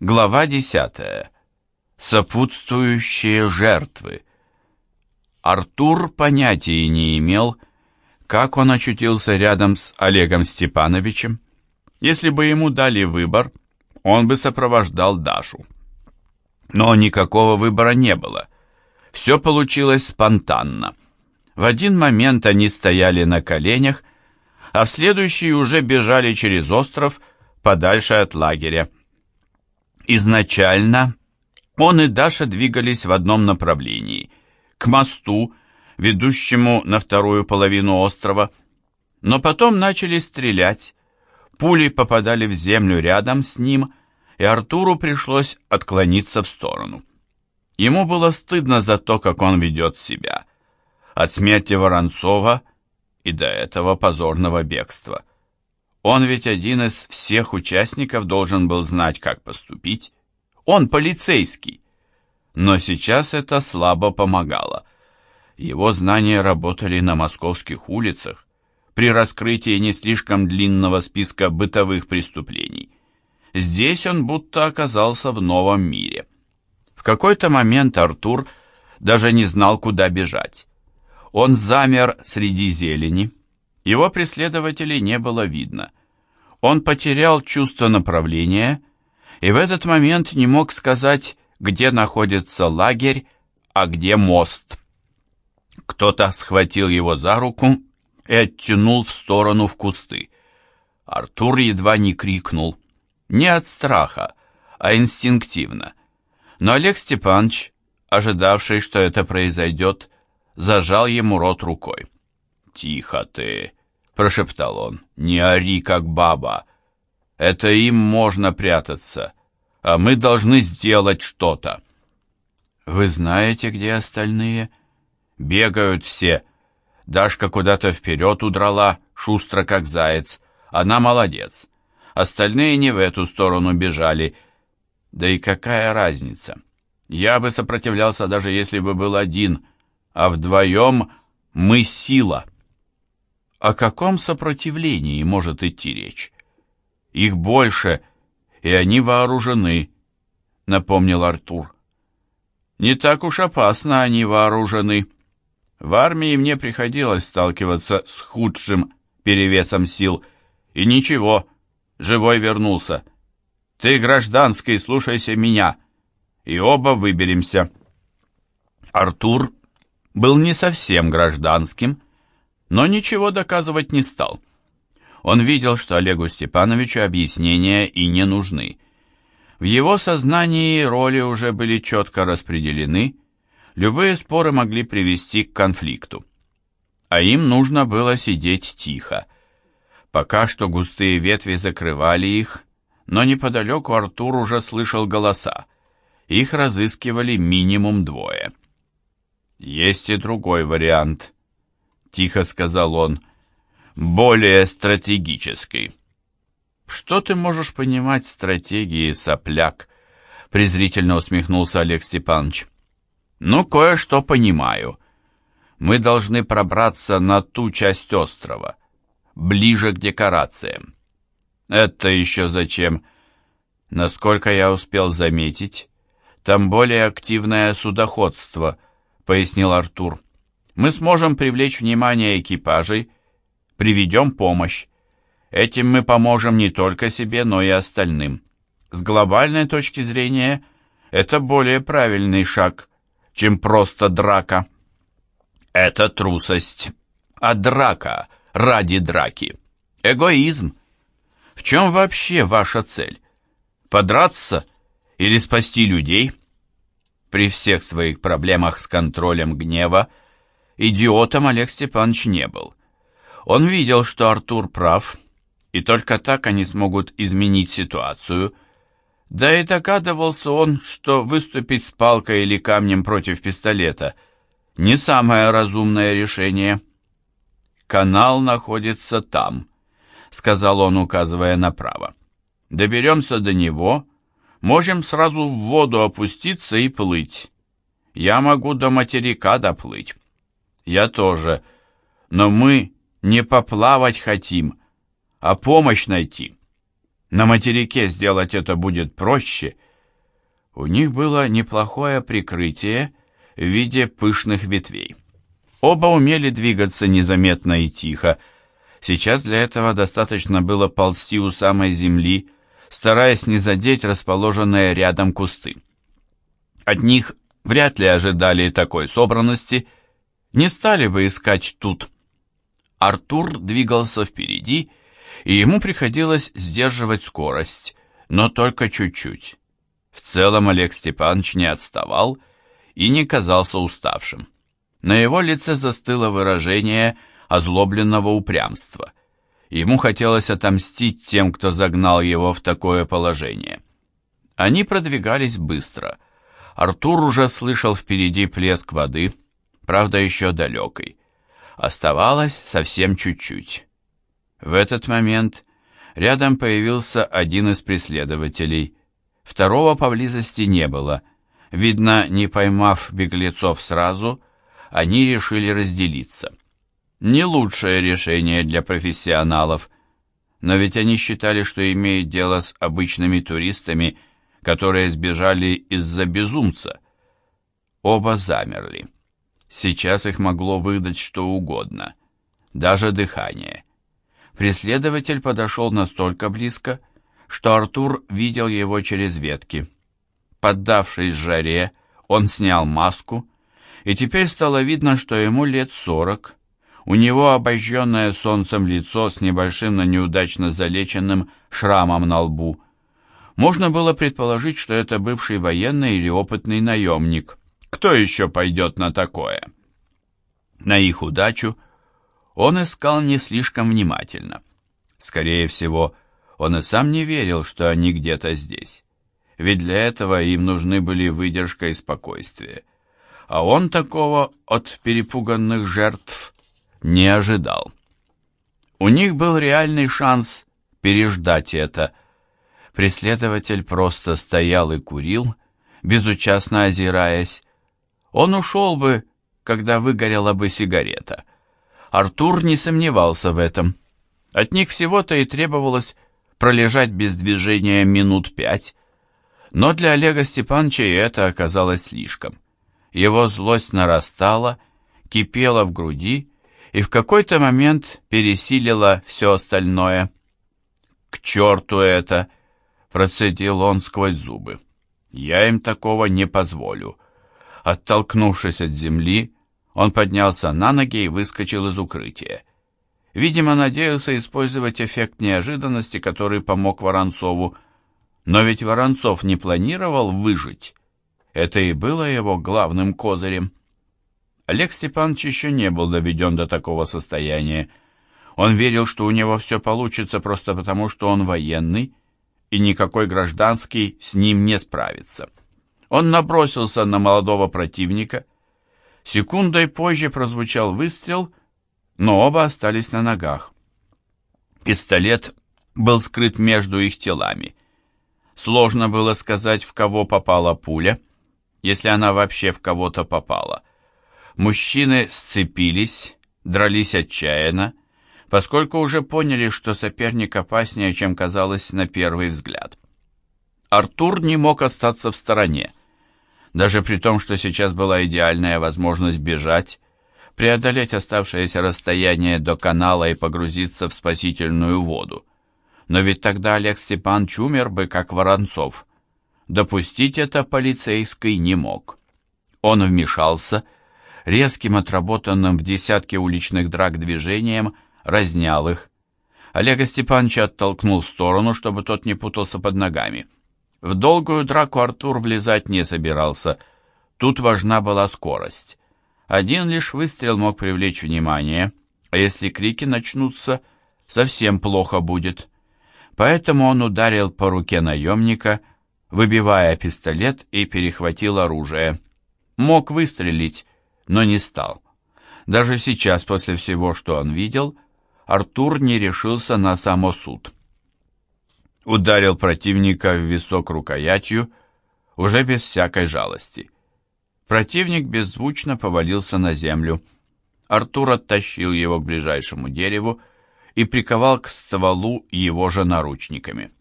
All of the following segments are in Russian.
Глава 10. Сопутствующие жертвы. Артур понятия не имел, как он очутился рядом с Олегом Степановичем. Если бы ему дали выбор, он бы сопровождал Дашу. Но никакого выбора не было. Все получилось спонтанно. В один момент они стояли на коленях, а в следующий уже бежали через остров подальше от лагеря. Изначально он и Даша двигались в одном направлении, к мосту, ведущему на вторую половину острова, но потом начали стрелять, пули попадали в землю рядом с ним, и Артуру пришлось отклониться в сторону. Ему было стыдно за то, как он ведет себя. От смерти Воронцова и до этого позорного бегства. Он ведь один из всех участников должен был знать, как поступить. Он полицейский. Но сейчас это слабо помогало. Его знания работали на московских улицах при раскрытии не слишком длинного списка бытовых преступлений. Здесь он будто оказался в новом мире. В какой-то момент Артур даже не знал, куда бежать. Он замер среди зелени, его преследователей не было видно. Он потерял чувство направления и в этот момент не мог сказать, где находится лагерь, а где мост. Кто-то схватил его за руку и оттянул в сторону в кусты. Артур едва не крикнул. Не от страха, а инстинктивно. Но Олег Степанович, ожидавший, что это произойдет, зажал ему рот рукой. «Тихо ты!» Прошептал он. «Не ори, как баба. Это им можно прятаться, а мы должны сделать что-то». «Вы знаете, где остальные?» «Бегают все. Дашка куда-то вперед удрала, шустро, как заяц. Она молодец. Остальные не в эту сторону бежали. Да и какая разница? Я бы сопротивлялся, даже если бы был один, а вдвоем мы сила». О каком сопротивлении может идти речь? Их больше, и они вооружены, напомнил Артур. Не так уж опасно они вооружены. В армии мне приходилось сталкиваться с худшим перевесом сил. И ничего, живой вернулся. Ты гражданский, слушайся меня, и оба выберемся. Артур был не совсем гражданским, но ничего доказывать не стал. Он видел, что Олегу Степановичу объяснения и не нужны. В его сознании роли уже были четко распределены, любые споры могли привести к конфликту. А им нужно было сидеть тихо. Пока что густые ветви закрывали их, но неподалеку Артур уже слышал голоса. Их разыскивали минимум двое. Есть и другой вариант –— тихо сказал он, — «более стратегический». «Что ты можешь понимать в стратегии, сопляк?» — презрительно усмехнулся Олег Степанович. «Ну, кое-что понимаю. Мы должны пробраться на ту часть острова, ближе к декорациям». «Это еще зачем?» «Насколько я успел заметить, там более активное судоходство», — пояснил Артур мы сможем привлечь внимание экипажей, приведем помощь. Этим мы поможем не только себе, но и остальным. С глобальной точки зрения, это более правильный шаг, чем просто драка. Это трусость. А драка ради драки. Эгоизм. В чем вообще ваша цель? Подраться или спасти людей? При всех своих проблемах с контролем гнева Идиотом Олег Степанович не был. Он видел, что Артур прав, и только так они смогут изменить ситуацию. Да и догадывался он, что выступить с палкой или камнем против пистолета – не самое разумное решение. «Канал находится там», — сказал он, указывая направо. «Доберемся до него, можем сразу в воду опуститься и плыть. Я могу до материка доплыть». Я тоже. Но мы не поплавать хотим, а помощь найти. На материке сделать это будет проще, У них было неплохое прикрытие в виде пышных ветвей. Оба умели двигаться незаметно и тихо. Сейчас для этого достаточно было ползти у самой земли, стараясь не задеть расположенные рядом кусты. От них вряд ли ожидали такой собранности, не стали бы искать тут. Артур двигался впереди, и ему приходилось сдерживать скорость, но только чуть-чуть. В целом Олег Степанович не отставал и не казался уставшим. На его лице застыло выражение озлобленного упрямства. Ему хотелось отомстить тем, кто загнал его в такое положение. Они продвигались быстро. Артур уже слышал впереди плеск воды, правда еще далекой. Оставалось совсем чуть-чуть. В этот момент рядом появился один из преследователей. Второго поблизости не было. Видно, не поймав беглецов сразу, они решили разделиться. Не лучшее решение для профессионалов, но ведь они считали, что имеют дело с обычными туристами, которые сбежали из-за безумца. Оба замерли. Сейчас их могло выдать что угодно, даже дыхание. Преследователь подошел настолько близко, что Артур видел его через ветки. Поддавшись жаре, он снял маску, и теперь стало видно, что ему лет сорок. У него обожженное солнцем лицо с небольшим, но неудачно залеченным шрамом на лбу. Можно было предположить, что это бывший военный или опытный наемник. Кто еще пойдет на такое? На их удачу он искал не слишком внимательно. Скорее всего, он и сам не верил, что они где-то здесь. Ведь для этого им нужны были выдержка и спокойствие. А он такого от перепуганных жертв не ожидал. У них был реальный шанс переждать это. Преследователь просто стоял и курил, безучастно озираясь, он ушел бы, когда выгорела бы сигарета. Артур не сомневался в этом. От них всего-то и требовалось пролежать без движения минут пять. Но для Олега Степановича это оказалось слишком. Его злость нарастала, кипела в груди и в какой-то момент пересилила все остальное. «К черту это!» — процедил он сквозь зубы. «Я им такого не позволю». Оттолкнувшись от земли, он поднялся на ноги и выскочил из укрытия. Видимо, надеялся использовать эффект неожиданности, который помог Воронцову. Но ведь Воронцов не планировал выжить. Это и было его главным козырем. Олег Степанович еще не был доведен до такого состояния. Он верил, что у него все получится просто потому, что он военный, и никакой гражданский с ним не справится. Он набросился на молодого противника. Секундой позже прозвучал выстрел, но оба остались на ногах. Пистолет был скрыт между их телами. Сложно было сказать, в кого попала пуля, если она вообще в кого-то попала. Мужчины сцепились, дрались отчаянно, поскольку уже поняли, что соперник опаснее, чем казалось на первый взгляд. Артур не мог остаться в стороне. Даже при том, что сейчас была идеальная возможность бежать, преодолеть оставшееся расстояние до канала и погрузиться в спасительную воду. Но ведь тогда Олег Степанович умер бы, как Воронцов. Допустить это полицейский не мог. Он вмешался, резким отработанным в десятке уличных драк движением разнял их. Олега Степановича оттолкнул в сторону, чтобы тот не путался под ногами. В долгую драку Артур влезать не собирался. Тут важна была скорость. Один лишь выстрел мог привлечь внимание, а если крики начнутся, совсем плохо будет. Поэтому он ударил по руке наемника, выбивая пистолет и перехватил оружие. Мог выстрелить, но не стал. Даже сейчас, после всего, что он видел, Артур не решился на самосуд ударил противника в висок рукоятью, уже без всякой жалости. Противник беззвучно повалился на землю. Артур оттащил его к ближайшему дереву и приковал к стволу его же наручниками.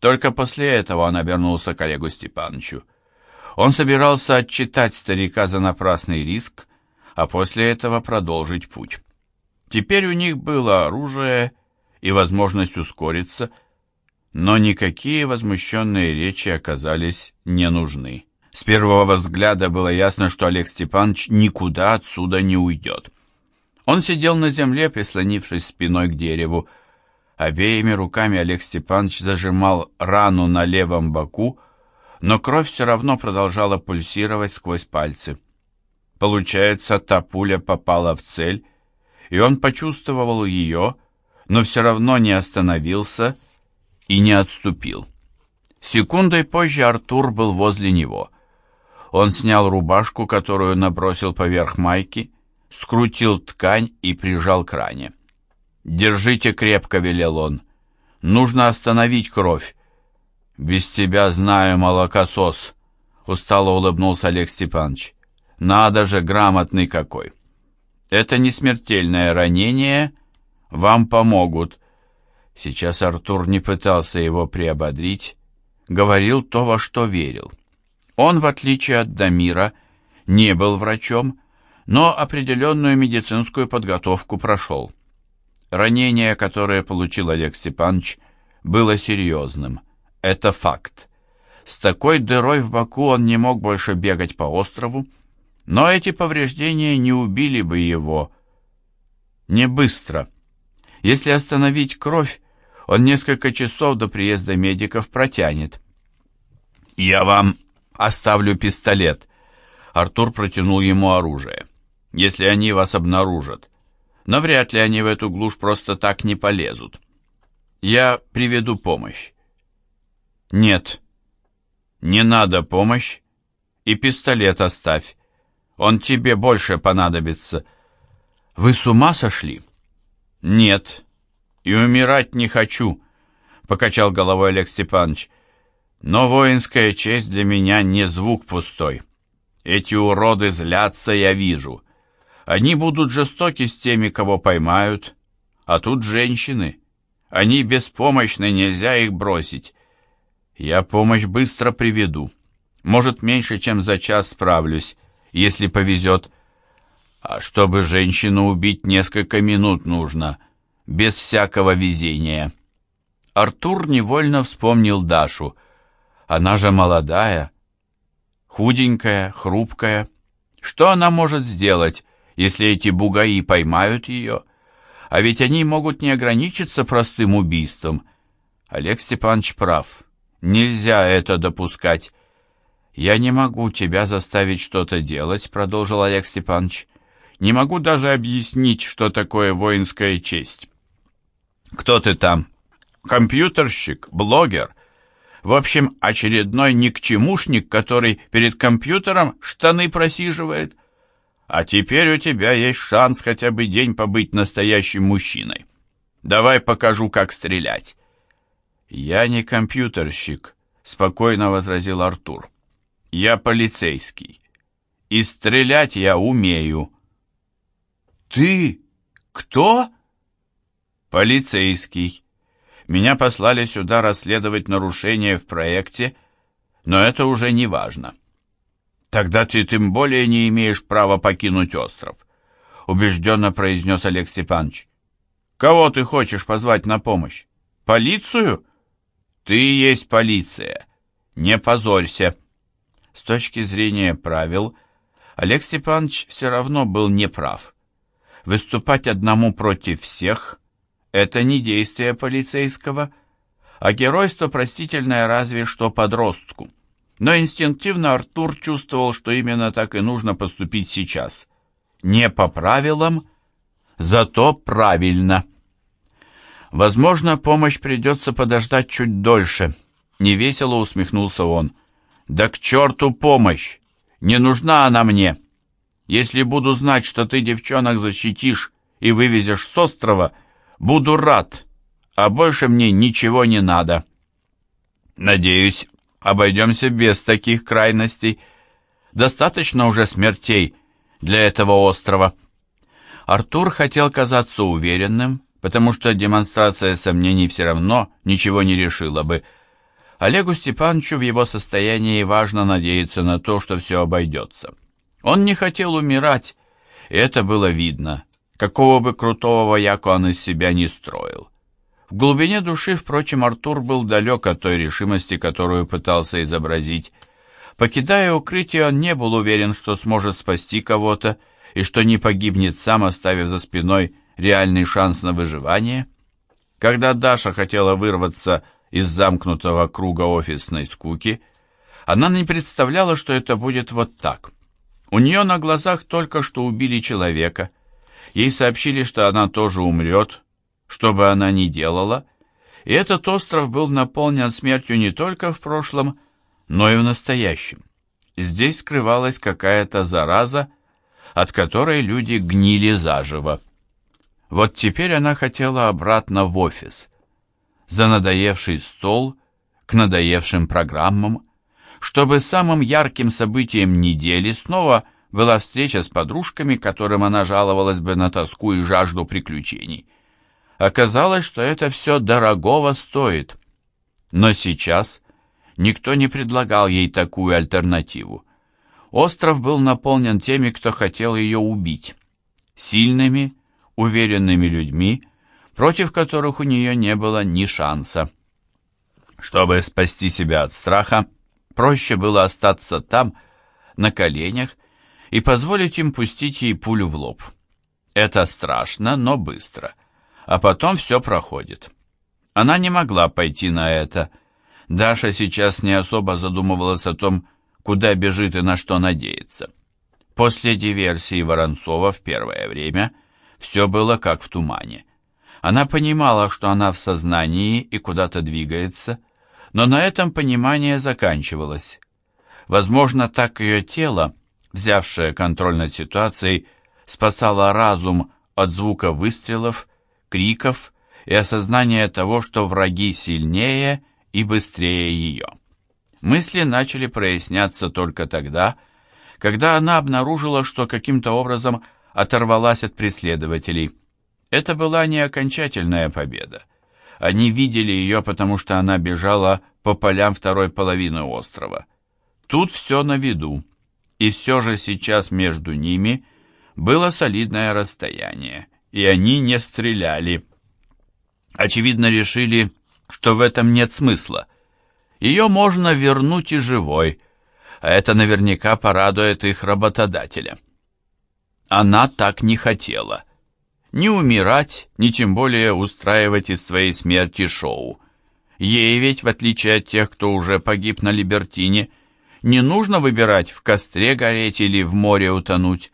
Только после этого он обернулся к Олегу Степановичу. Он собирался отчитать старика за напрасный риск, а после этого продолжить путь. Теперь у них было оружие и возможность ускориться, но никакие возмущенные речи оказались не нужны. С первого взгляда было ясно, что Олег Степанович никуда отсюда не уйдет. Он сидел на земле, прислонившись спиной к дереву. Обеими руками Олег Степанович зажимал рану на левом боку, но кровь все равно продолжала пульсировать сквозь пальцы. Получается, та пуля попала в цель, и он почувствовал ее, но все равно не остановился и не отступил. Секундой позже Артур был возле него. Он снял рубашку, которую набросил поверх майки, скрутил ткань и прижал к ране. «Держите крепко», — велел он. «Нужно остановить кровь». «Без тебя знаю, молокосос», — устало улыбнулся Олег Степанович. «Надо же, грамотный какой». «Это не смертельное ранение, вам помогут». Сейчас Артур не пытался его приободрить, говорил то, во что верил. Он, в отличие от Дамира, не был врачом, но определенную медицинскую подготовку прошел. Ранение, которое получил Олег Степанович, было серьезным. Это факт. С такой дырой в боку он не мог больше бегать по острову, но эти повреждения не убили бы его. Не быстро. Если остановить кровь, он несколько часов до приезда медиков протянет. «Я вам оставлю пистолет». Артур протянул ему оружие. «Если они вас обнаружат. Но вряд ли они в эту глушь просто так не полезут. Я приведу помощь». «Нет, не надо помощь, и пистолет оставь. Он тебе больше понадобится». «Вы с ума сошли?» «Нет, и умирать не хочу», — покачал головой Олег Степанович. «Но воинская честь для меня не звук пустой. Эти уроды злятся, я вижу. Они будут жестоки с теми, кого поймают, а тут женщины. Они беспомощны, нельзя их бросить. Я помощь быстро приведу. Может, меньше, чем за час справлюсь, если повезет. А чтобы женщину убить, несколько минут нужно» без всякого везения. Артур невольно вспомнил Дашу. Она же молодая, худенькая, хрупкая. Что она может сделать, если эти бугаи поймают ее? А ведь они могут не ограничиться простым убийством. Олег Степанович прав. Нельзя это допускать. «Я не могу тебя заставить что-то делать», — продолжил Олег Степанович. «Не могу даже объяснить, что такое воинская честь. Кто ты там? Компьютерщик? Блогер? В общем, очередной никчемушник, который перед компьютером штаны просиживает. А теперь у тебя есть шанс хотя бы день побыть настоящим мужчиной. Давай покажу, как стрелять. Я не компьютерщик, спокойно возразил Артур. Я полицейский. И стрелять я умею. Ты кто? «Полицейский. Меня послали сюда расследовать нарушения в проекте, но это уже не важно». «Тогда ты тем более не имеешь права покинуть остров», — убежденно произнес Олег Степанович. «Кого ты хочешь позвать на помощь? Полицию?» «Ты есть полиция. Не позорься». С точки зрения правил, Олег Степанович все равно был неправ. Выступать одному против всех это не действие полицейского, а геройство простительное разве что подростку. Но инстинктивно Артур чувствовал, что именно так и нужно поступить сейчас. Не по правилам, зато правильно. Возможно, помощь придется подождать чуть дольше. Невесело усмехнулся он. Да к черту помощь! Не нужна она мне. Если буду знать, что ты девчонок защитишь и вывезешь с острова, Буду рад, а больше мне ничего не надо. Надеюсь, обойдемся без таких крайностей. Достаточно уже смертей для этого острова. Артур хотел казаться уверенным, потому что демонстрация сомнений все равно ничего не решила бы. Олегу Степановичу в его состоянии важно надеяться на то, что все обойдется. Он не хотел умирать, и это было видно, какого бы крутого вояку он из себя не строил. В глубине души, впрочем, Артур был далек от той решимости, которую пытался изобразить. Покидая укрытие, он не был уверен, что сможет спасти кого-то и что не погибнет сам, оставив за спиной реальный шанс на выживание. Когда Даша хотела вырваться из замкнутого круга офисной скуки, она не представляла, что это будет вот так. У нее на глазах только что убили человека. Ей сообщили, что она тоже умрет, что бы она ни делала, и этот остров был наполнен смертью не только в прошлом, но и в настоящем. Здесь скрывалась какая-то зараза, от которой люди гнили заживо. Вот теперь она хотела обратно в офис, за надоевший стол, к надоевшим программам, чтобы самым ярким событием недели снова была встреча с подружками, которым она жаловалась бы на тоску и жажду приключений. Оказалось, что это все дорогого стоит. Но сейчас никто не предлагал ей такую альтернативу. Остров был наполнен теми, кто хотел ее убить. Сильными, уверенными людьми, против которых у нее не было ни шанса. Чтобы спасти себя от страха, проще было остаться там, на коленях, и позволить им пустить ей пулю в лоб. Это страшно, но быстро — а потом все проходит. Она не могла пойти на это. Даша сейчас не особо задумывалась о том, куда бежит и на что надеется. После диверсии Воронцова в первое время все было как в тумане. Она понимала, что она в сознании и куда-то двигается, но на этом понимание заканчивалось. Возможно, так ее тело, взявшее контроль над ситуацией, спасало разум от звука выстрелов криков и осознания того, что враги сильнее и быстрее ее. Мысли начали проясняться только тогда, когда она обнаружила, что каким-то образом оторвалась от преследователей. Это была не окончательная победа. Они видели ее, потому что она бежала по полям второй половины острова. Тут все на виду, и все же сейчас между ними было солидное расстояние и они не стреляли. Очевидно, решили, что в этом нет смысла. Ее можно вернуть и живой, а это наверняка порадует их работодателя. Она так не хотела. Ни умирать, ни тем более устраивать из своей смерти шоу. Ей ведь, в отличие от тех, кто уже погиб на Либертине, не нужно выбирать в костре гореть или в море утонуть.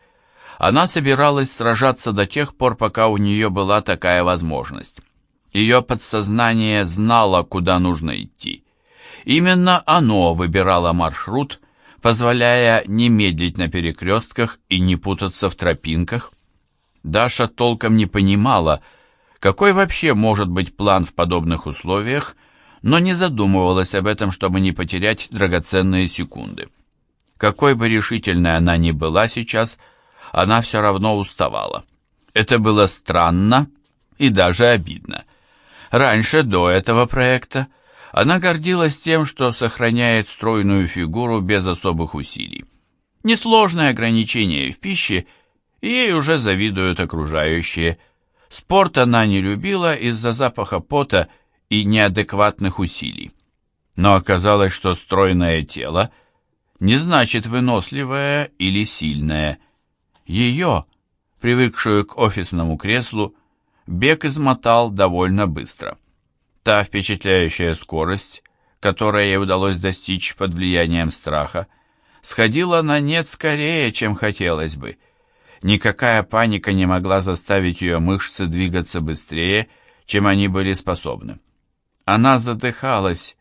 Она собиралась сражаться до тех пор, пока у нее была такая возможность. Ее подсознание знало, куда нужно идти. Именно оно выбирало маршрут, позволяя не медлить на перекрестках и не путаться в тропинках. Даша толком не понимала, какой вообще может быть план в подобных условиях, но не задумывалась об этом, чтобы не потерять драгоценные секунды. Какой бы решительной она ни была сейчас – она все равно уставала. Это было странно и даже обидно. Раньше, до этого проекта, она гордилась тем, что сохраняет стройную фигуру без особых усилий. Несложное ограничение в пище, и ей уже завидуют окружающие. Спорт она не любила из-за запаха пота и неадекватных усилий. Но оказалось, что стройное тело не значит выносливое или сильное – ее, привыкшую к офисному креслу, бег измотал довольно быстро. Та впечатляющая скорость, которой ей удалось достичь под влиянием страха, сходила на нет скорее, чем хотелось бы. Никакая паника не могла заставить ее мышцы двигаться быстрее, чем они были способны. Она задыхалась,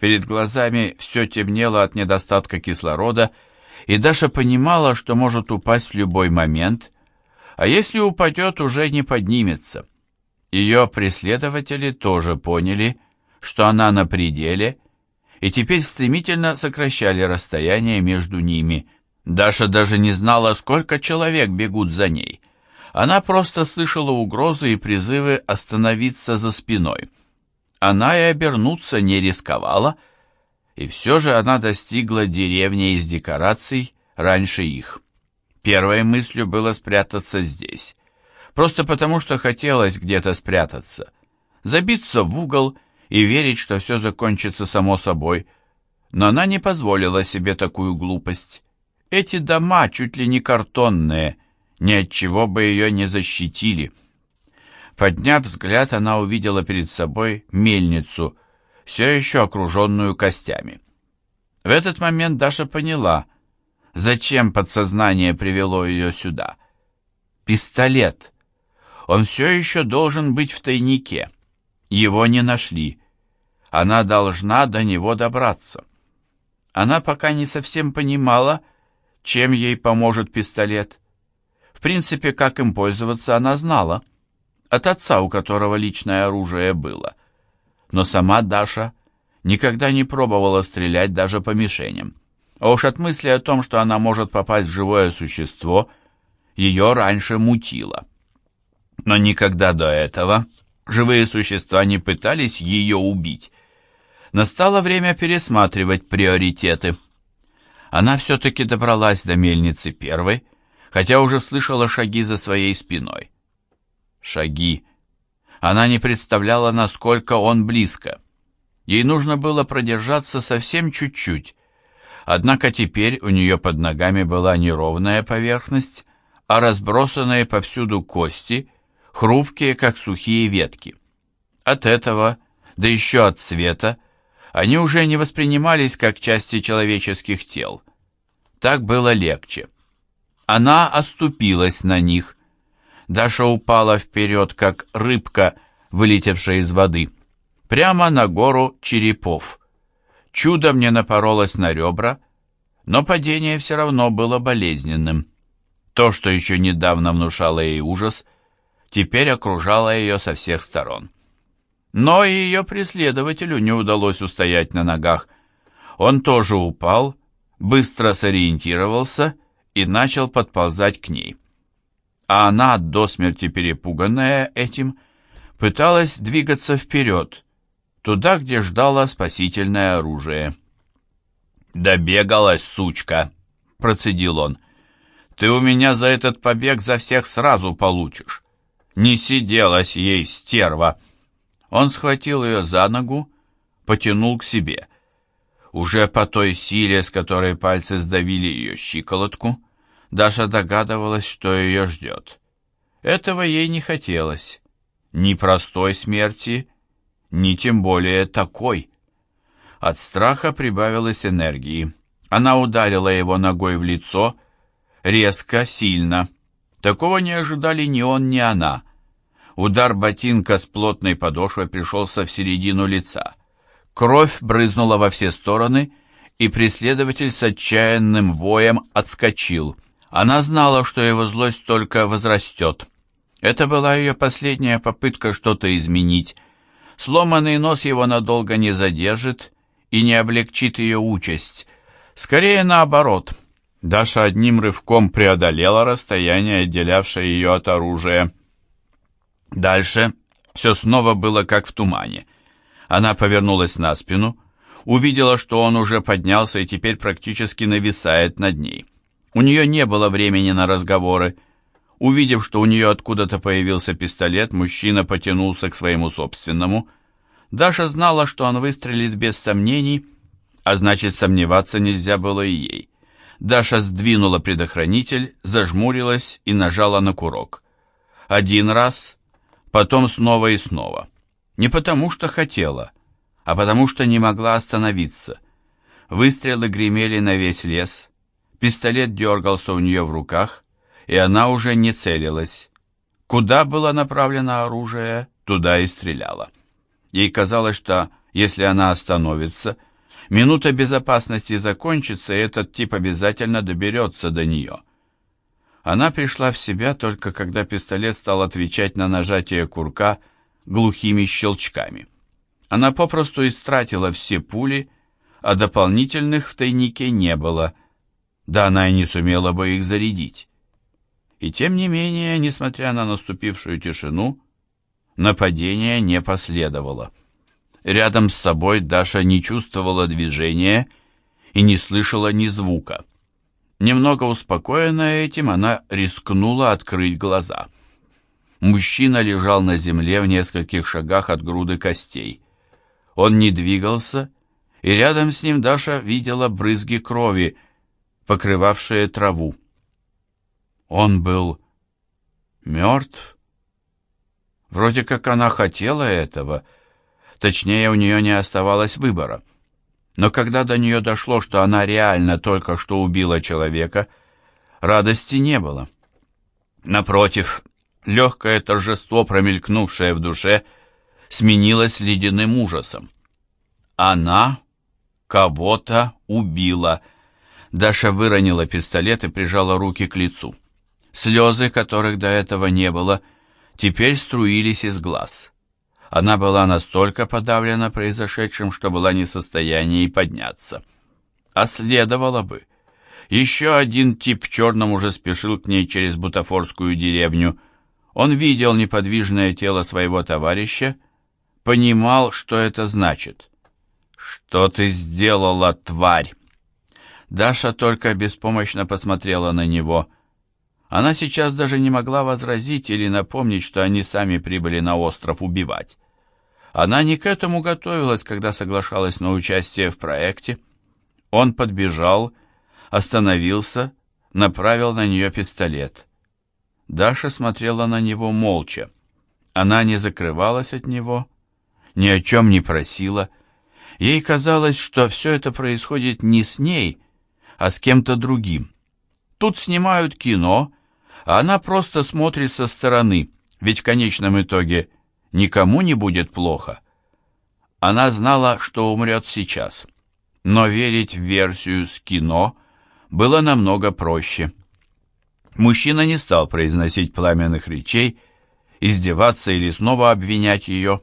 перед глазами все темнело от недостатка кислорода, и Даша понимала, что может упасть в любой момент, а если упадет, уже не поднимется. Ее преследователи тоже поняли, что она на пределе, и теперь стремительно сокращали расстояние между ними. Даша даже не знала, сколько человек бегут за ней. Она просто слышала угрозы и призывы остановиться за спиной. Она и обернуться не рисковала, И все же она достигла деревни из декораций раньше их. Первой мыслью было спрятаться здесь. Просто потому, что хотелось где-то спрятаться. Забиться в угол и верить, что все закончится само собой. Но она не позволила себе такую глупость. Эти дома чуть ли не картонные, ни от чего бы ее не защитили. Подняв взгляд, она увидела перед собой мельницу, все еще окруженную костями. В этот момент Даша поняла, зачем подсознание привело ее сюда. Пистолет. Он все еще должен быть в тайнике. Его не нашли. Она должна до него добраться. Она пока не совсем понимала, чем ей поможет пистолет. В принципе, как им пользоваться, она знала. От отца, у которого личное оружие было. Но сама Даша никогда не пробовала стрелять даже по мишеням. А уж от мысли о том, что она может попасть в живое существо, ее раньше мутило. Но никогда до этого живые существа не пытались ее убить. Настало время пересматривать приоритеты. Она все-таки добралась до мельницы первой, хотя уже слышала шаги за своей спиной. Шаги. Она не представляла, насколько он близко. Ей нужно было продержаться совсем чуть-чуть. Однако теперь у нее под ногами была не ровная поверхность, а разбросанные повсюду кости, хрупкие, как сухие ветки. От этого, да еще от цвета, они уже не воспринимались как части человеческих тел. Так было легче. Она оступилась на них. Даша упала вперед, как рыбка, вылетевшая из воды, прямо на гору черепов. Чудом не напоролась на ребра, но падение все равно было болезненным. То, что еще недавно внушало ей ужас, теперь окружало ее со всех сторон. Но и ее преследователю не удалось устоять на ногах. Он тоже упал, быстро сориентировался и начал подползать к ней. А она, до смерти перепуганная этим, пыталась двигаться вперед, туда, где ждало спасительное оружие. «Добегалась, сучка!» — процедил он. «Ты у меня за этот побег за всех сразу получишь. Не сиделась ей, стерва!» Он схватил ее за ногу, потянул к себе. Уже по той силе, с которой пальцы сдавили ее щиколотку, Даша догадывалась, что ее ждет. Этого ей не хотелось. Ни простой смерти, ни тем более такой. От страха прибавилось энергии. Она ударила его ногой в лицо, резко, сильно. Такого не ожидали ни он, ни она. Удар ботинка с плотной подошвой пришелся в середину лица. Кровь брызнула во все стороны, и преследователь с отчаянным воем отскочил. Она знала, что его злость только возрастет. Это была ее последняя попытка что-то изменить. Сломанный нос его надолго не задержит и не облегчит ее участь. Скорее наоборот. Даша одним рывком преодолела расстояние, отделявшее ее от оружия. Дальше все снова было как в тумане. Она повернулась на спину, увидела, что он уже поднялся и теперь практически нависает над ней. У нее не было времени на разговоры. Увидев, что у нее откуда-то появился пистолет, мужчина потянулся к своему собственному. Даша знала, что он выстрелит без сомнений, а значит, сомневаться нельзя было и ей. Даша сдвинула предохранитель, зажмурилась и нажала на курок. Один раз, потом снова и снова. Не потому что хотела, а потому что не могла остановиться. Выстрелы гремели на весь лес, пистолет дергался у нее в руках, и она уже не целилась. Куда было направлено оружие, туда и стреляла. Ей казалось, что если она остановится, минута безопасности закончится, и этот тип обязательно доберется до нее. Она пришла в себя только когда пистолет стал отвечать на нажатие курка глухими щелчками. Она попросту истратила все пули, а дополнительных в тайнике не было, да она и не сумела бы их зарядить. И тем не менее, несмотря на наступившую тишину, нападение не последовало. Рядом с собой Даша не чувствовала движения и не слышала ни звука. Немного успокоенная этим, она рискнула открыть глаза. Мужчина лежал на земле в нескольких шагах от груды костей. Он не двигался, и рядом с ним Даша видела брызги крови, покрывавшие траву. Он был мертв. Вроде как она хотела этого, точнее, у нее не оставалось выбора. Но когда до нее дошло, что она реально только что убила человека, радости не было. Напротив, легкое торжество, промелькнувшее в душе, сменилось ледяным ужасом. Она кого-то убила. Даша выронила пистолет и прижала руки к лицу. Слезы, которых до этого не было, теперь струились из глаз. Она была настолько подавлена произошедшим, что была не в состоянии подняться. А следовало бы. Еще один тип в черном уже спешил к ней через бутафорскую деревню. Он видел неподвижное тело своего товарища, понимал, что это значит. «Что ты сделала, тварь?» Даша только беспомощно посмотрела на него. Она сейчас даже не могла возразить или напомнить, что они сами прибыли на остров убивать. Она не к этому готовилась, когда соглашалась на участие в проекте. Он подбежал, остановился, направил на нее пистолет. Даша смотрела на него молча. Она не закрывалась от него, ни о чем не просила. Ей казалось, что все это происходит не с ней, а с кем-то другим. Тут снимают кино, а она просто смотрит со стороны, ведь в конечном итоге никому не будет плохо. Она знала, что умрет сейчас, но верить в версию с кино было намного проще. Мужчина не стал произносить пламенных речей, издеваться или снова обвинять ее.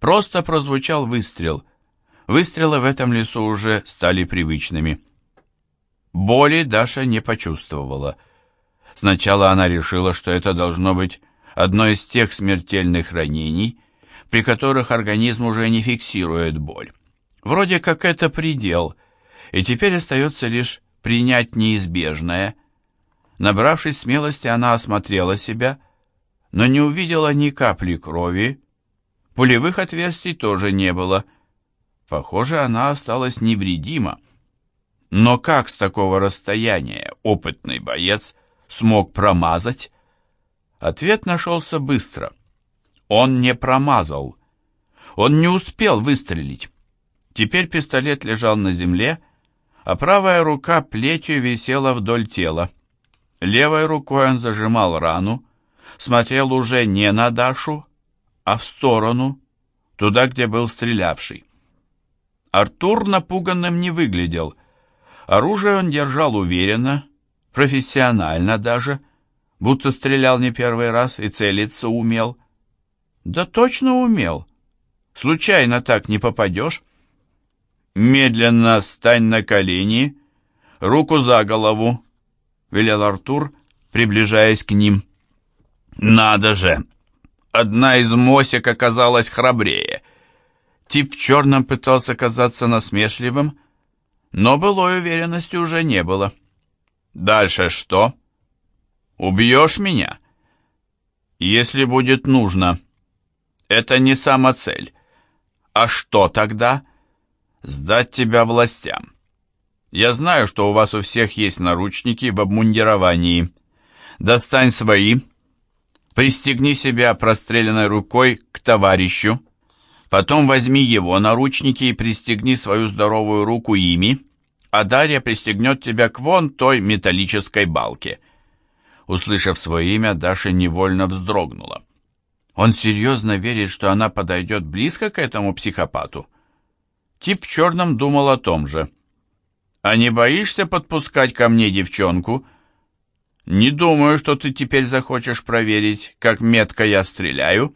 Просто прозвучал выстрел. Выстрелы в этом лесу уже стали привычными. Боли Даша не почувствовала – Сначала она решила, что это должно быть одно из тех смертельных ранений, при которых организм уже не фиксирует боль. Вроде как это предел, и теперь остается лишь принять неизбежное. Набравшись смелости, она осмотрела себя, но не увидела ни капли крови, пулевых отверстий тоже не было. Похоже, она осталась невредима. Но как с такого расстояния опытный боец смог промазать? Ответ нашелся быстро. Он не промазал. Он не успел выстрелить. Теперь пистолет лежал на земле, а правая рука плетью висела вдоль тела. Левой рукой он зажимал рану, смотрел уже не на Дашу, а в сторону, туда, где был стрелявший. Артур напуганным не выглядел. Оружие он держал уверенно, профессионально даже, будто стрелял не первый раз и целиться умел. Да точно умел. Случайно так не попадешь. Медленно встань на колени, руку за голову, велел Артур, приближаясь к ним. Надо же! Одна из мосек оказалась храбрее. Тип в черном пытался казаться насмешливым, но былой уверенности уже не было. Дальше что? Убьешь меня? Если будет нужно. Это не сама цель. А что тогда? Сдать тебя властям. Я знаю, что у вас у всех есть наручники в обмундировании. Достань свои. Пристегни себя простреленной рукой к товарищу. Потом возьми его наручники и пристегни свою здоровую руку ими а Дарья пристегнет тебя к вон той металлической балке». Услышав свое имя, Даша невольно вздрогнула. Он серьезно верит, что она подойдет близко к этому психопату? Тип в черном думал о том же. «А не боишься подпускать ко мне девчонку?» «Не думаю, что ты теперь захочешь проверить, как метко я стреляю.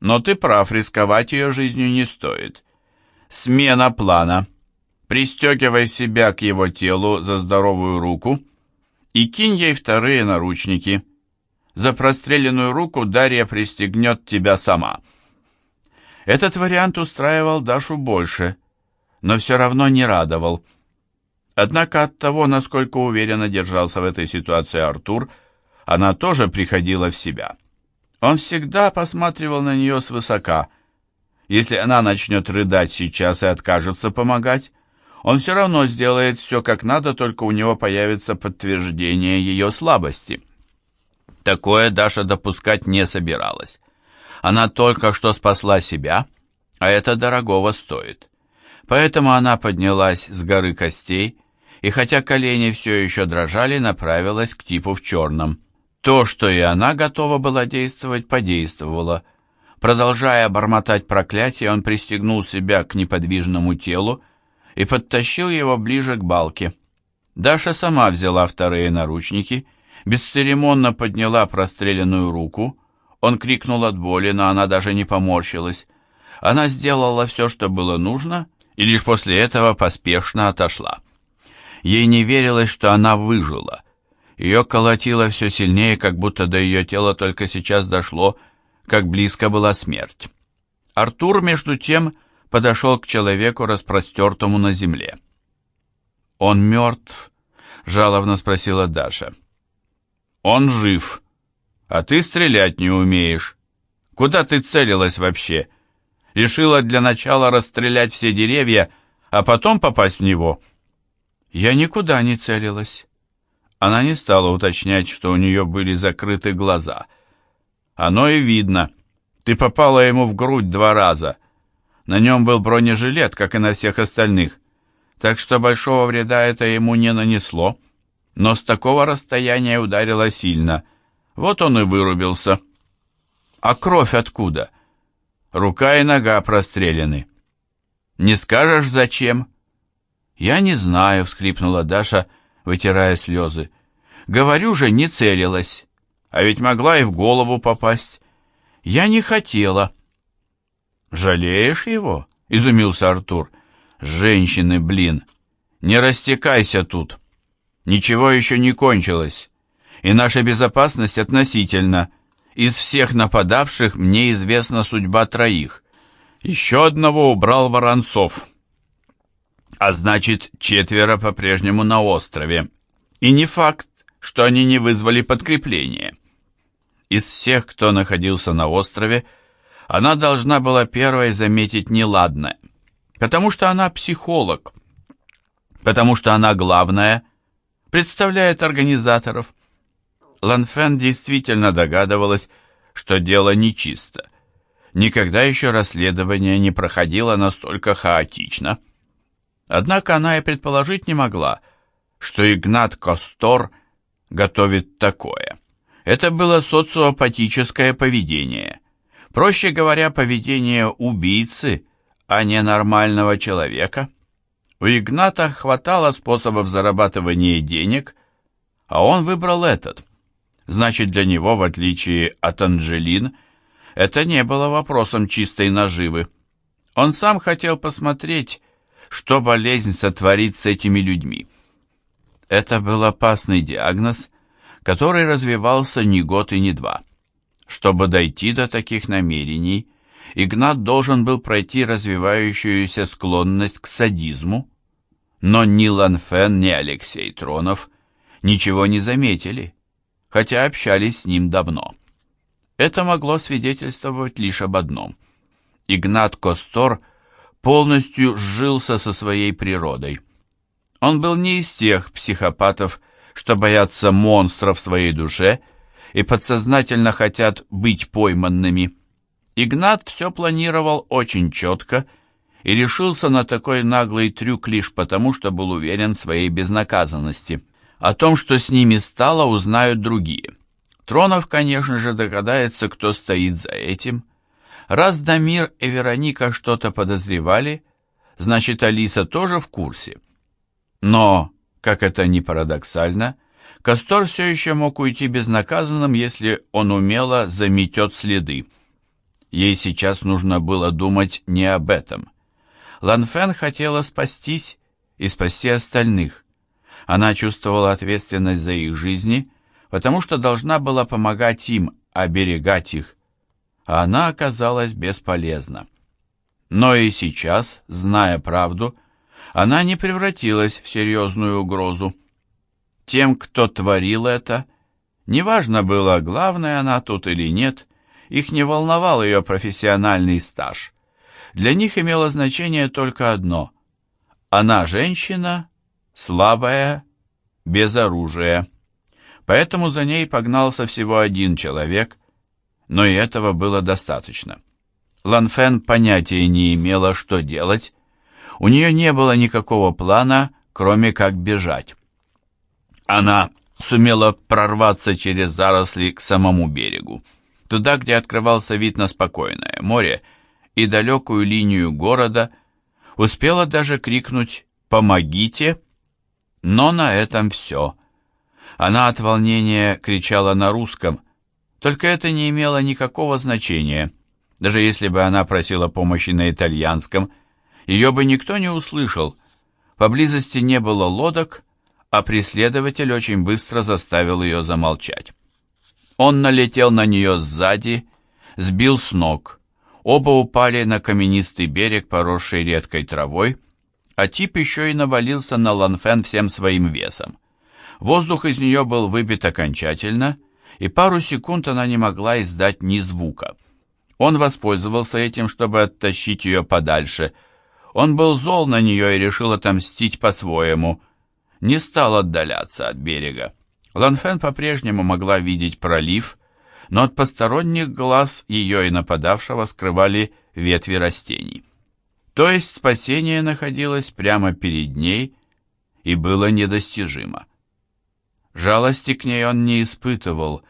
Но ты прав, рисковать ее жизнью не стоит. Смена плана». Пристегивай себя к его телу за здоровую руку и кинь ей вторые наручники. За простреленную руку Дарья пристегнет тебя сама. Этот вариант устраивал Дашу больше, но все равно не радовал. Однако от того, насколько уверенно держался в этой ситуации Артур, она тоже приходила в себя. Он всегда посматривал на нее свысока. Если она начнет рыдать сейчас и откажется помогать, он все равно сделает все как надо, только у него появится подтверждение ее слабости. Такое Даша допускать не собиралась. Она только что спасла себя, а это дорогого стоит. Поэтому она поднялась с горы костей и, хотя колени все еще дрожали, направилась к типу в черном. То, что и она готова была действовать, подействовало. Продолжая бормотать проклятие, он пристегнул себя к неподвижному телу и подтащил его ближе к балке. Даша сама взяла вторые наручники, бесцеремонно подняла простреленную руку. Он крикнул от боли, но она даже не поморщилась. Она сделала все, что было нужно, и лишь после этого поспешно отошла. Ей не верилось, что она выжила. Ее колотило все сильнее, как будто до ее тела только сейчас дошло, как близко была смерть. Артур, между тем, подошел к человеку, распростертому на земле. «Он мертв?» — жалобно спросила Даша. «Он жив. А ты стрелять не умеешь. Куда ты целилась вообще? Решила для начала расстрелять все деревья, а потом попасть в него?» «Я никуда не целилась». Она не стала уточнять, что у нее были закрыты глаза. «Оно и видно. Ты попала ему в грудь два раза. На нем был бронежилет, как и на всех остальных, так что большого вреда это ему не нанесло, но с такого расстояния ударило сильно. Вот он и вырубился. А кровь откуда? Рука и нога прострелены. Не скажешь, зачем?» «Я не знаю», — всхлипнула Даша, вытирая слезы. «Говорю же, не целилась. А ведь могла и в голову попасть. Я не хотела». «Жалеешь его?» — изумился Артур. «Женщины, блин! Не растекайся тут! Ничего еще не кончилось, и наша безопасность относительно. Из всех нападавших мне известна судьба троих. Еще одного убрал Воронцов, а значит, четверо по-прежнему на острове. И не факт, что они не вызвали подкрепление. Из всех, кто находился на острове, она должна была первой заметить неладное, потому что она психолог, потому что она главная, представляет организаторов. Ланфен действительно догадывалась, что дело нечисто. Никогда еще расследование не проходило настолько хаотично – Однако она и предположить не могла, что Игнат Костор готовит такое. Это было социопатическое поведение. Проще говоря, поведение убийцы, а не нормального человека. У Игната хватало способов зарабатывания денег, а он выбрал этот. Значит, для него, в отличие от Анджелин, это не было вопросом чистой наживы. Он сам хотел посмотреть, что болезнь сотворит с этими людьми. Это был опасный диагноз, который развивался не год и не два. Чтобы дойти до таких намерений, Игнат должен был пройти развивающуюся склонность к садизму, но ни Ланфен, ни Алексей Тронов ничего не заметили, хотя общались с ним давно. Это могло свидетельствовать лишь об одном. Игнат Костор полностью сжился со своей природой. Он был не из тех психопатов, что боятся монстров в своей душе и подсознательно хотят быть пойманными. Игнат все планировал очень четко и решился на такой наглый трюк лишь потому, что был уверен в своей безнаказанности. О том, что с ними стало, узнают другие. Тронов, конечно же, догадается, кто стоит за этим, Раз Дамир и Вероника что-то подозревали, значит, Алиса тоже в курсе. Но, как это ни парадоксально, Кастор все еще мог уйти безнаказанным, если он умело заметет следы. Ей сейчас нужно было думать не об этом. Ланфен хотела спастись и спасти остальных. Она чувствовала ответственность за их жизни, потому что должна была помогать им, оберегать их, она оказалась бесполезна. Но и сейчас, зная правду, она не превратилась в серьезную угрозу. Тем, кто творил это, неважно было, главная она тут или нет, их не волновал ее профессиональный стаж. Для них имело значение только одно – она женщина, слабая, без оружия. Поэтому за ней погнался всего один человек, но и этого было достаточно. Ланфен понятия не имела, что делать. У нее не было никакого плана, кроме как бежать. Она сумела прорваться через заросли к самому берегу, туда, где открывался вид на спокойное море и далекую линию города, успела даже крикнуть «Помогите!», но на этом все. Она от волнения кричала на русском, только это не имело никакого значения. Даже если бы она просила помощи на итальянском, ее бы никто не услышал. Поблизости не было лодок, а преследователь очень быстро заставил ее замолчать. Он налетел на нее сзади, сбил с ног. Оба упали на каменистый берег, поросший редкой травой, а тип еще и навалился на Ланфен всем своим весом. Воздух из нее был выбит окончательно, и пару секунд она не могла издать ни звука. Он воспользовался этим, чтобы оттащить ее подальше. Он был зол на нее и решил отомстить по-своему. Не стал отдаляться от берега. Ланфен по-прежнему могла видеть пролив, но от посторонних глаз ее и нападавшего скрывали ветви растений. То есть спасение находилось прямо перед ней и было недостижимо. Жалости к ней он не испытывал,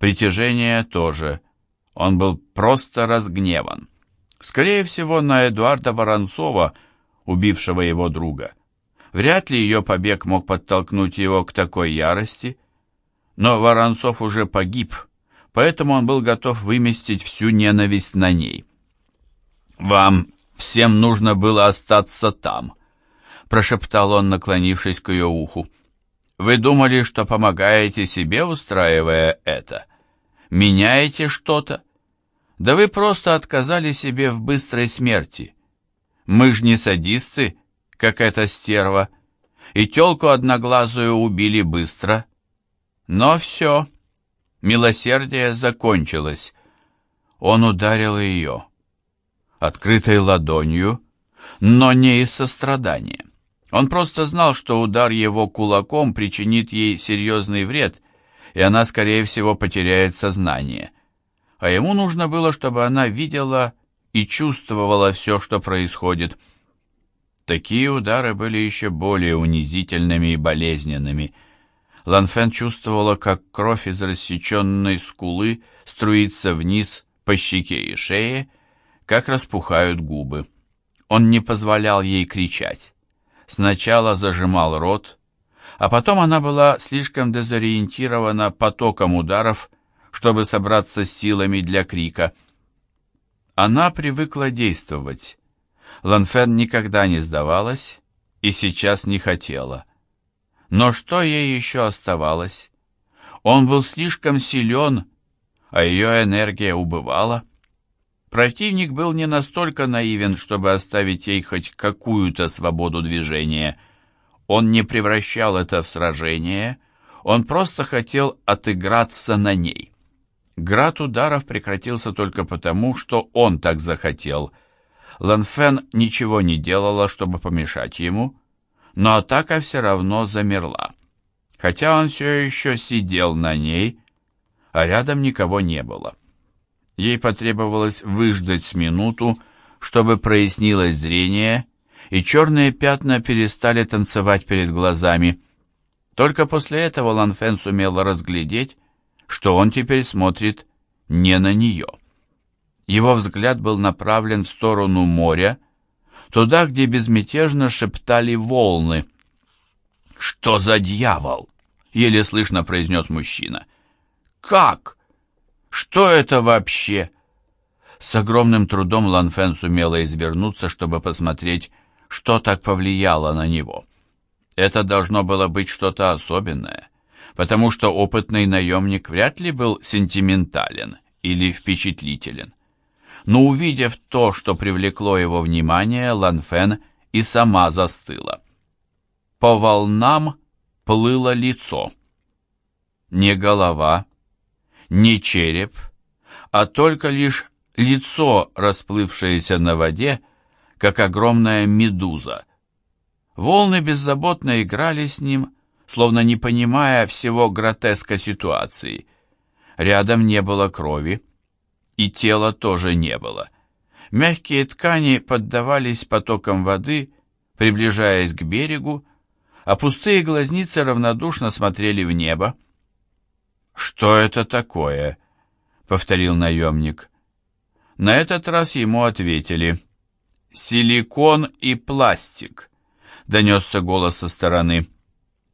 притяжения тоже. Он был просто разгневан. Скорее всего, на Эдуарда Воронцова, убившего его друга. Вряд ли ее побег мог подтолкнуть его к такой ярости, но Воронцов уже погиб, поэтому он был готов выместить всю ненависть на ней. «Вам всем нужно было остаться там», — прошептал он, наклонившись к ее уху. «Вы думали, что помогаете себе, устраивая это? Меняете что-то? Да вы просто отказали себе в быстрой смерти. Мы ж не садисты, как эта стерва, и телку одноглазую убили быстро. Но все, милосердие закончилось. Он ударил ее» открытой ладонью, но не из сострадания. Он просто знал, что удар его кулаком причинит ей серьезный вред, и она, скорее всего, потеряет сознание. А ему нужно было, чтобы она видела и чувствовала все, что происходит. Такие удары были еще более унизительными и болезненными. Ланфен чувствовала, как кровь из рассеченной скулы струится вниз по щеке и шее, как распухают губы. Он не позволял ей кричать. Сначала зажимал рот, а потом она была слишком дезориентирована потоком ударов, чтобы собраться с силами для крика. Она привыкла действовать. Ланфен никогда не сдавалась и сейчас не хотела. Но что ей еще оставалось? Он был слишком силен, а ее энергия убывала. Противник был не настолько наивен, чтобы оставить ей хоть какую-то свободу движения. Он не превращал это в сражение, он просто хотел отыграться на ней. Град ударов прекратился только потому, что он так захотел. Ланфен ничего не делала, чтобы помешать ему, но атака все равно замерла. Хотя он все еще сидел на ней, а рядом никого не было. Ей потребовалось выждать с минуту, чтобы прояснилось зрение, и черные пятна перестали танцевать перед глазами. Только после этого Ланфен сумела разглядеть, что он теперь смотрит не на нее. Его взгляд был направлен в сторону моря, туда, где безмятежно шептали волны. «Что за дьявол?» — еле слышно произнес мужчина. «Как?» Что это вообще? С огромным трудом Ланфен сумела извернуться, чтобы посмотреть, что так повлияло на него. Это должно было быть что-то особенное, потому что опытный наемник вряд ли был сентиментален или впечатлителен. но увидев то, что привлекло его внимание, Ланфен и сама застыла. По волнам плыло лицо. Не голова, не череп, а только лишь лицо, расплывшееся на воде, как огромная медуза. Волны беззаботно играли с ним, словно не понимая всего гротеска ситуации. Рядом не было крови, и тела тоже не было. Мягкие ткани поддавались потокам воды, приближаясь к берегу, а пустые глазницы равнодушно смотрели в небо. «Что это такое?» — повторил наемник. На этот раз ему ответили. «Силикон и пластик», — донесся голос со стороны.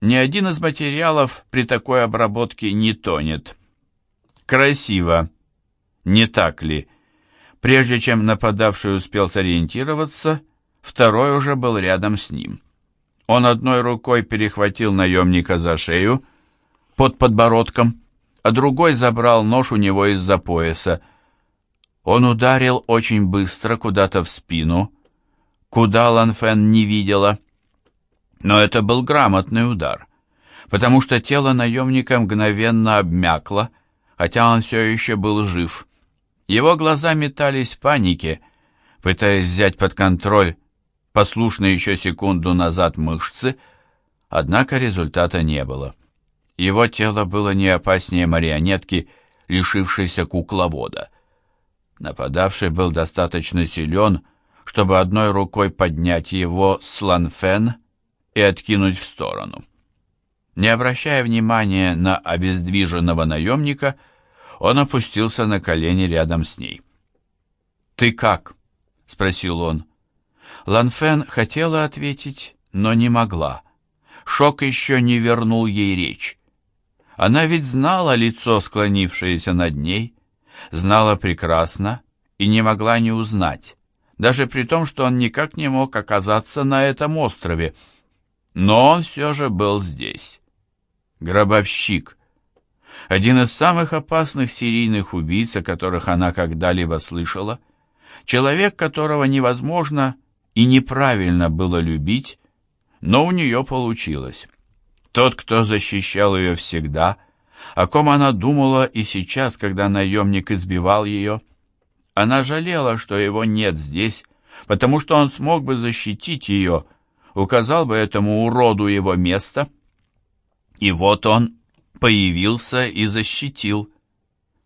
«Ни один из материалов при такой обработке не тонет». «Красиво, не так ли?» Прежде чем нападавший успел сориентироваться, второй уже был рядом с ним. Он одной рукой перехватил наемника за шею под подбородком, а другой забрал нож у него из-за пояса. Он ударил очень быстро куда-то в спину, куда Ланфен не видела. Но это был грамотный удар, потому что тело наемника мгновенно обмякло, хотя он все еще был жив. Его глаза метались в панике, пытаясь взять под контроль послушные еще секунду назад мышцы, однако результата не было. Его тело было не опаснее марионетки, лишившейся кукловода. Нападавший был достаточно силен, чтобы одной рукой поднять его с ланфен и откинуть в сторону. Не обращая внимания на обездвиженного наемника, он опустился на колени рядом с ней. «Ты как?» — спросил он. Ланфен хотела ответить, но не могла. Шок еще не вернул ей речь. Она ведь знала лицо, склонившееся над ней, знала прекрасно и не могла не узнать, даже при том, что он никак не мог оказаться на этом острове. Но он все же был здесь. Гробовщик. Один из самых опасных серийных убийц, о которых она когда-либо слышала. Человек, которого невозможно и неправильно было любить, но у нее получилось. Тот, кто защищал ее всегда, о ком она думала и сейчас, когда наемник избивал ее. Она жалела, что его нет здесь, потому что он смог бы защитить ее, указал бы этому уроду его место. И вот он появился и защитил,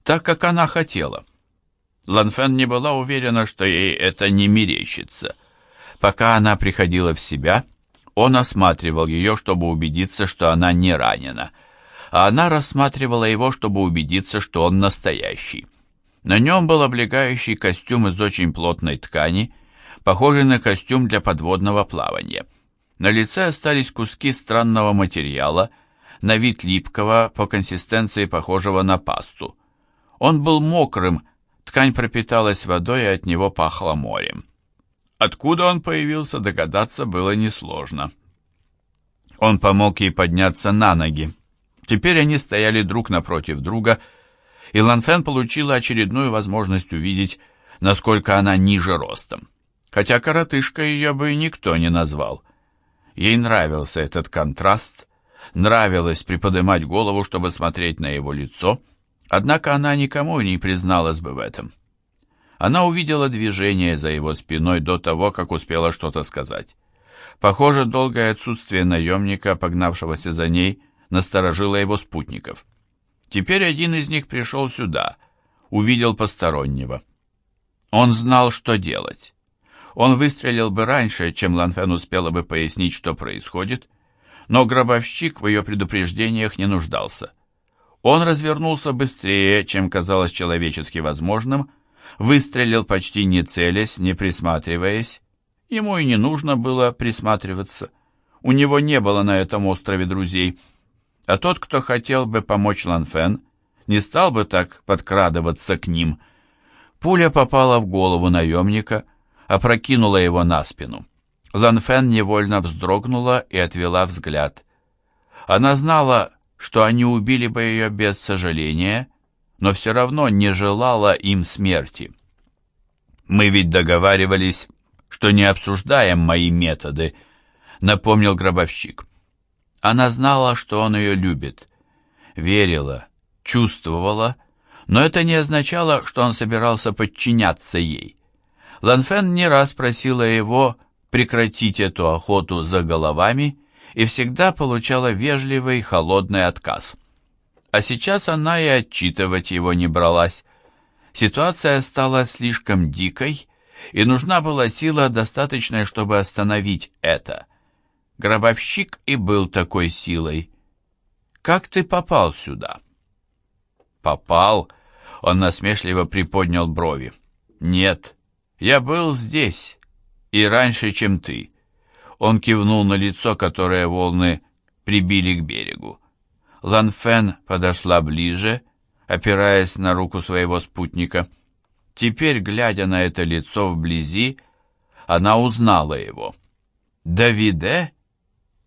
так, как она хотела. Ланфен не была уверена, что ей это не мерещится. Пока она приходила в себя, он осматривал ее, чтобы убедиться, что она не ранена, а она рассматривала его, чтобы убедиться, что он настоящий. На нем был облегающий костюм из очень плотной ткани, похожий на костюм для подводного плавания. На лице остались куски странного материала, на вид липкого, по консистенции похожего на пасту. Он был мокрым, ткань пропиталась водой, и от него пахло морем. Откуда он появился, догадаться было несложно. Он помог ей подняться на ноги. Теперь они стояли друг напротив друга, и Ланфен получила очередную возможность увидеть, насколько она ниже ростом. Хотя коротышка ее бы никто не назвал. Ей нравился этот контраст, нравилось приподнимать голову, чтобы смотреть на его лицо, однако она никому не призналась бы в этом. Она увидела движение за его спиной до того, как успела что-то сказать. Похоже, долгое отсутствие наемника, погнавшегося за ней, насторожило его спутников. Теперь один из них пришел сюда, увидел постороннего. Он знал, что делать. Он выстрелил бы раньше, чем Ланфен успела бы пояснить, что происходит, но гробовщик в ее предупреждениях не нуждался. Он развернулся быстрее, чем казалось человечески возможным, выстрелил почти не целясь, не присматриваясь. Ему и не нужно было присматриваться. У него не было на этом острове друзей. А тот, кто хотел бы помочь Ланфен, не стал бы так подкрадываться к ним. Пуля попала в голову наемника, опрокинула его на спину. Ланфен невольно вздрогнула и отвела взгляд. Она знала, что они убили бы ее без сожаления, но все равно не желала им смерти. Мы ведь договаривались, что не обсуждаем мои методы, напомнил гробовщик. Она знала, что он ее любит, верила, чувствовала, но это не означало, что он собирался подчиняться ей. Ланфен не раз просила его прекратить эту охоту за головами и всегда получала вежливый холодный отказ. А сейчас она и отчитывать его не бралась. Ситуация стала слишком дикой, и нужна была сила достаточная, чтобы остановить это. Гробовщик и был такой силой. «Как ты попал сюда?» «Попал?» — он насмешливо приподнял брови. «Нет, я был здесь, и раньше, чем ты». Он кивнул на лицо, которое волны прибили к берегу. Ланфен подошла ближе, опираясь на руку своего спутника. Теперь, глядя на это лицо вблизи, она узнала его. «Давиде?»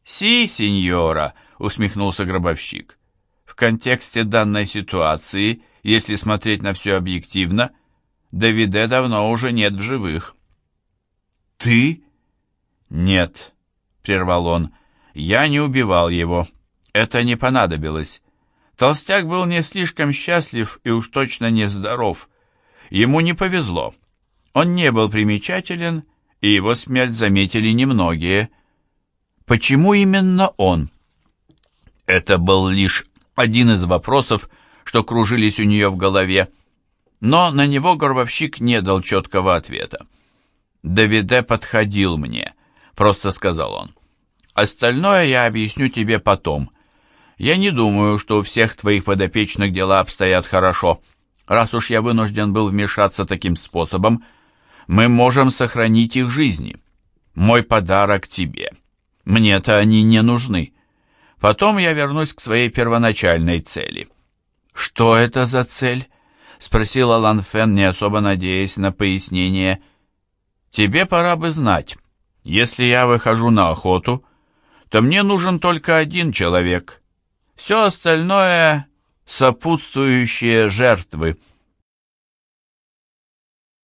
«Си, сеньора», — усмехнулся гробовщик. «В контексте данной ситуации, если смотреть на все объективно, Давиде давно уже нет в живых». «Ты?» «Нет», — прервал он, — «я не убивал его. Это не понадобилось. Толстяк был не слишком счастлив и уж точно не здоров. Ему не повезло. Он не был примечателен, и его смерть заметили немногие — Почему именно он? Это был лишь один из вопросов, что кружились у нее в голове, но на него горбовщик не дал четкого ответа. «Давиде подходил мне», — просто сказал он. «Остальное я объясню тебе потом. Я не думаю, что у всех твоих подопечных дела обстоят хорошо. Раз уж я вынужден был вмешаться таким способом, мы можем сохранить их жизни. Мой подарок тебе». Мне-то они не нужны. Потом я вернусь к своей первоначальной цели. Что это за цель? Спросил Алан Фен, не особо надеясь на пояснение. Тебе пора бы знать. Если я выхожу на охоту, то мне нужен только один человек. Все остальное — сопутствующие жертвы —